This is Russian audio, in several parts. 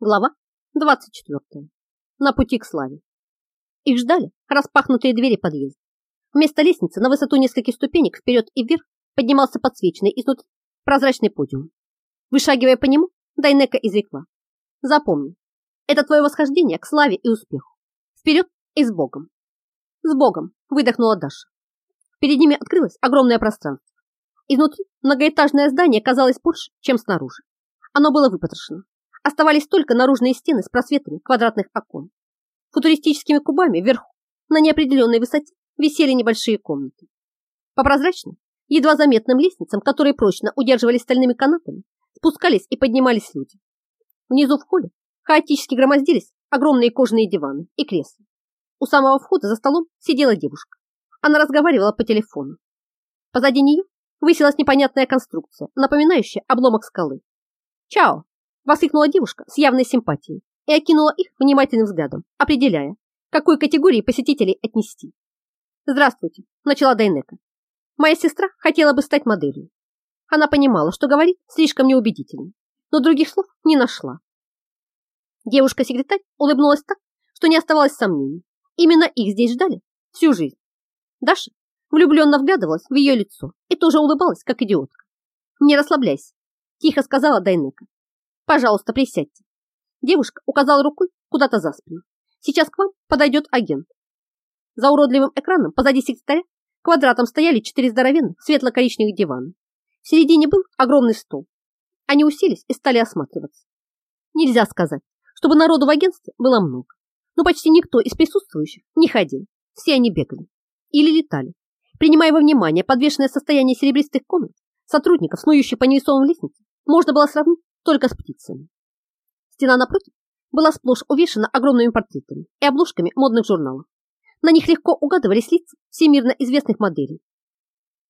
Глава 24. На пути к славе. Их ждали распахнутые двери подъезда. Вместо лестницы на высоту нескольких ступенек вперед и вверх поднимался подсвеченный изнутри прозрачный подиум. Вышагивая по нему, Дайнека изрекла. Запомни, это твое восхождение к славе и успеху. Вперед и с Богом. С Богом, выдохнула Даша. Перед ними открылось огромное пространство. Изнутри многоэтажное здание казалось больше, чем снаружи. Оно было выпотрошено, Оставались только наружные стены с просветами квадратных окон. Футуристическими кубами вверху, на неопределенной высоте, висели небольшие комнаты. По прозрачным, едва заметным лестницам, которые прочно удерживались стальными канатами, спускались и поднимались люди. Внизу в холле хаотически громоздились огромные кожаные диваны и кресла. У самого входа за столом сидела девушка. Она разговаривала по телефону. Позади нее высилась непонятная конструкция, напоминающая обломок скалы. «Чао!» Воскликнула девушка с явной симпатией и окинула их внимательным взглядом, определяя, какой категории посетителей отнести. «Здравствуйте», – начала Дайнека. «Моя сестра хотела бы стать моделью. Она понимала, что говорит слишком неубедительно, но других слов не нашла. Девушка-секретарь улыбнулась так, что не оставалось сомнений. Именно их здесь ждали всю жизнь. Даша влюбленно вглядывалась в ее лицо и тоже улыбалась, как идиотка. «Не расслабляйся», – тихо сказала Дайнека. Пожалуйста, присядьте. Девушка указала рукой куда-то за спину. Сейчас к вам подойдет агент. За уродливым экраном позади секретаря квадратом стояли четыре здоровенных светло-коричневых дивана. В середине был огромный стол. Они уселись и стали осматриваться. Нельзя сказать, чтобы народу в агентстве было много, но почти никто из присутствующих не ходил. Все они бегали или летали. Принимая во внимание подвешенное состояние серебристых комнат, сотрудников, снующих по невесомым лестницам, можно было сравнить только с птицами. Стена напротив была сплошь увешана огромными портретами и обложками модных журналов. На них легко угадывались лица всемирно известных моделей.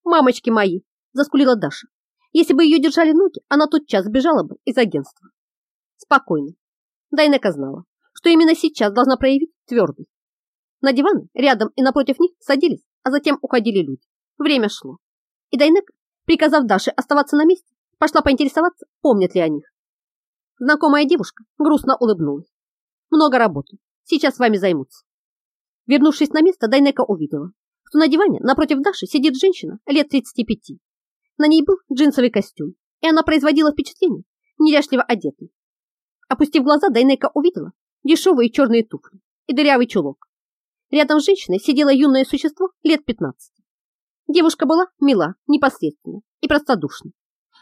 «Мамочки мои!» – заскулила Даша. Если бы ее держали ноги, она тотчас сбежала бы из агентства. Спокойно. Дайнека знала, что именно сейчас должна проявить твердость. На диваны рядом и напротив них садились, а затем уходили люди. Время шло. И Дайнека, приказав Даше оставаться на месте, Пошла поинтересоваться, помнят ли о них. Знакомая девушка грустно улыбнулась. Много работы. Сейчас с вами займутся. Вернувшись на место, Дайнека увидела, что на диване напротив Даши сидит женщина лет 35. На ней был джинсовый костюм, и она производила впечатление неряшливо одетой. Опустив глаза, Дайнека увидела дешевые черные туфли и дырявый чулок. Рядом с женщиной сидело юное существо лет 15. Девушка была мила, непосредственна и простодушна.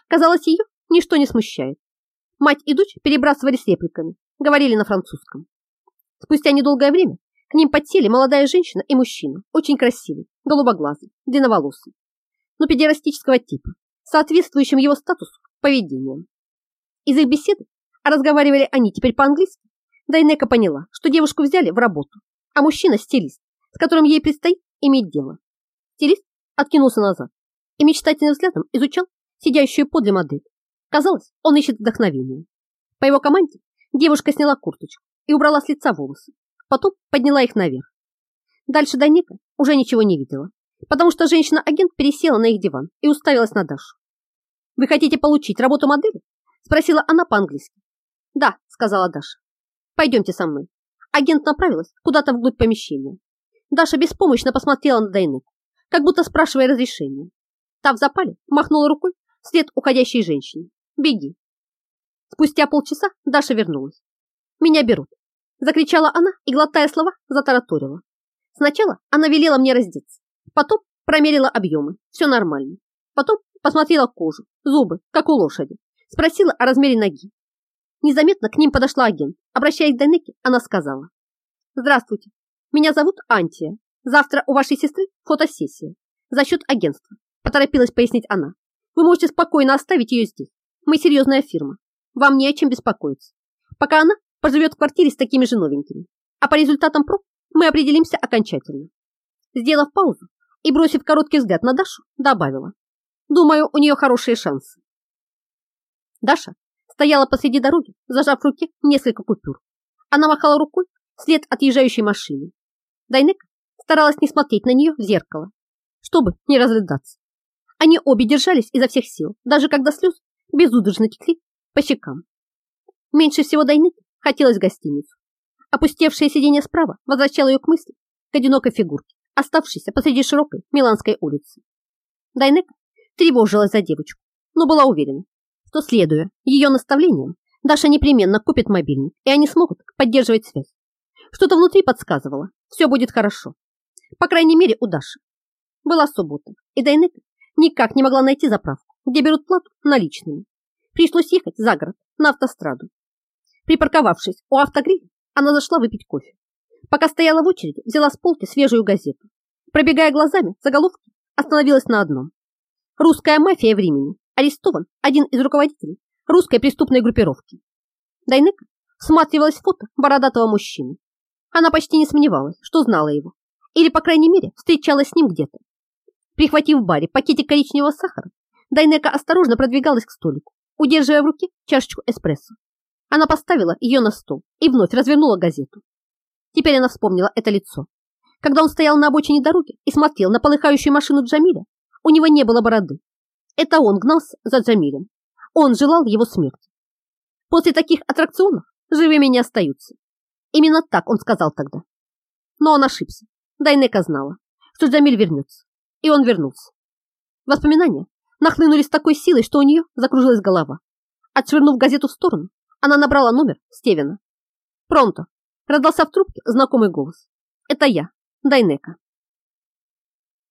Казалось, ее ничто не смущает. Мать и дочь перебрасывались репликами, говорили на французском. Спустя недолгое время к ним подсели молодая женщина и мужчина, очень красивый, голубоглазый, длинноволосый, но педерастического типа, соответствующим его статусу поведением. Из их беседы, а разговаривали они теперь по-английски, Дайнека поняла, что девушку взяли в работу, а мужчина – стилист, с которым ей предстоит иметь дело. Стилист откинулся назад и мечтательным взглядом изучал сидящую подле модель. Казалось, он ищет вдохновение. По его команде девушка сняла курточку и убрала с лица волосы. Потом подняла их наверх. Дальше Даника уже ничего не видела, потому что женщина-агент пересела на их диван и уставилась на Дашу. «Вы хотите получить работу модели?» спросила она по-английски. «Да», сказала Даша. «Пойдемте со мной». Агент направилась куда-то вглубь помещения. Даша беспомощно посмотрела на Дайныку, как будто спрашивая разрешения. Та в запале махнула рукой вслед уходящей женщине. Беги. Спустя полчаса Даша вернулась. Меня берут. Закричала она и, глотая слова, затараторила. Сначала она велела мне раздеться. Потом промерила объемы. Все нормально. Потом посмотрела кожу, зубы, как у лошади. Спросила о размере ноги. Незаметно к ним подошла агент. Обращаясь к Данеке, она сказала. Здравствуйте. Меня зовут Антия. Завтра у вашей сестры фотосессия. За счет агентства. Поторопилась пояснить она. Вы можете спокойно оставить ее здесь. Мы серьезная фирма. Вам не о чем беспокоиться. Пока она поживет в квартире с такими же новенькими. А по результатам проб мы определимся окончательно. Сделав паузу и бросив короткий взгляд на Дашу, добавила. Думаю, у нее хорошие шансы. Даша стояла посреди дороги, зажав в руке несколько купюр. Она махала рукой вслед отъезжающей машины. Дайнека старалась не смотреть на нее в зеркало, чтобы не разрыдаться. Они обе держались изо всех сил, даже когда слезы безудержно текли по щекам. Меньше всего Дайныке хотелось в гостиницу. Опустевшее сиденье справа возвращало ее к мысли, к одинокой фигурке, оставшейся посреди широкой Миланской улицы. Дайнека тревожилась за девочку, но была уверена, что, следуя ее наставлениям, Даша непременно купит мобильник, и они смогут поддерживать связь. Что-то внутри подсказывало, все будет хорошо. По крайней мере, у Даши. Была суббота, и Дайнека никак не могла найти заправку, где берут плату наличными. Пришлось ехать за город, на автостраду. Припарковавшись у автогриля, она зашла выпить кофе. Пока стояла в очереди, взяла с полки свежую газету. Пробегая глазами заголовки, остановилась на одном. Русская мафия в Римени. Арестован один из руководителей русской преступной группировки. Дайнека всматривалась в фото бородатого мужчины. Она почти не сомневалась, что знала его, или, по крайней мере, встречалась с ним где-то. Прихватив в баре пакетик коричневого сахара, Дайнека осторожно продвигалась к столику, удерживая в руке чашечку эспрессо. Она поставила ее на стол и вновь развернула газету. Теперь она вспомнила это лицо. Когда он стоял на обочине дороги и смотрел на полыхающую машину Джамиля, у него не было бороды. Это он гнался за Джамилем. Он желал его смерти. После таких аттракционов живыми не остаются. Именно так он сказал тогда. Но он ошибся. Дайнека знала, что Джамиль вернется. И он вернулся. Воспоминания нахлынули с такой силой, что у нее закружилась голова. Отшвырнув газету в сторону, она набрала номер Стивена. «Пронто!» – раздался в трубке знакомый голос. «Это я, Дайнека».